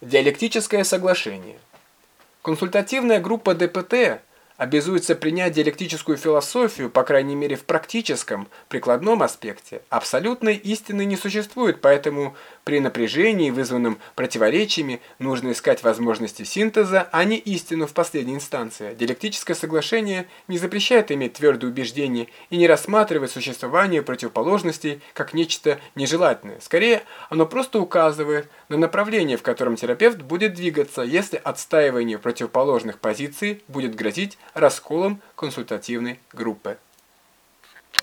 Диалектическое соглашение. Консультативная группа ДПТ обязуется принять диалектическую философию, по крайней мере в практическом, прикладном аспекте. Абсолютной истины не существует, поэтому при напряжении, вызванном противоречиями, нужно искать возможности синтеза, а не истину в последней инстанции. Диалектическое соглашение не запрещает иметь твердое убеждение и не рассматривать существование противоположностей как нечто нежелательное. Скорее, оно просто указывает на направление, в котором терапевт будет двигаться, если отстаивание противоположных позиций будет грозить расколом консультативной группы.